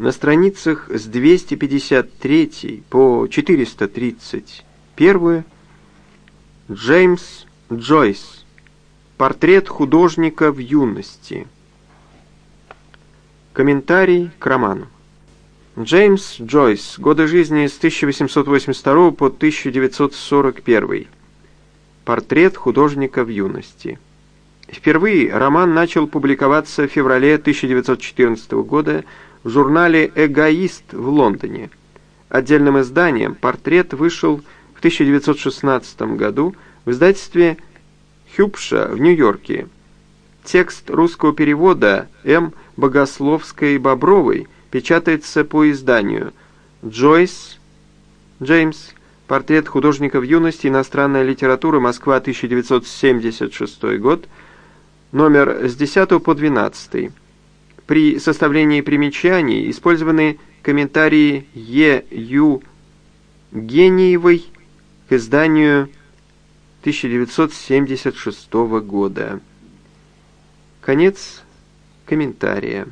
На страницах с 253 по 431 Джеймс Джойс. Портрет художника в юности. Комментарий к роману. Джеймс Джойс. Годы жизни с 1882 по 1941. Портрет художника в юности. Впервые роман начал публиковаться в феврале 1914 года в журнале «Эгоист» в Лондоне. Отдельным изданием портрет вышел в 1916 году в издательстве «Хюбша» в Нью-Йорке. Текст русского перевода М. Богословской-Бобровой печатается по изданию «Джойс», Джеймс, портрет художника в юности, иностранная литература, Москва, 1976 год, номер с 10 по 12. При составлении примечаний использованы комментарии Е. Ю. Гениевой к изданию 1976 года. Конец комментария.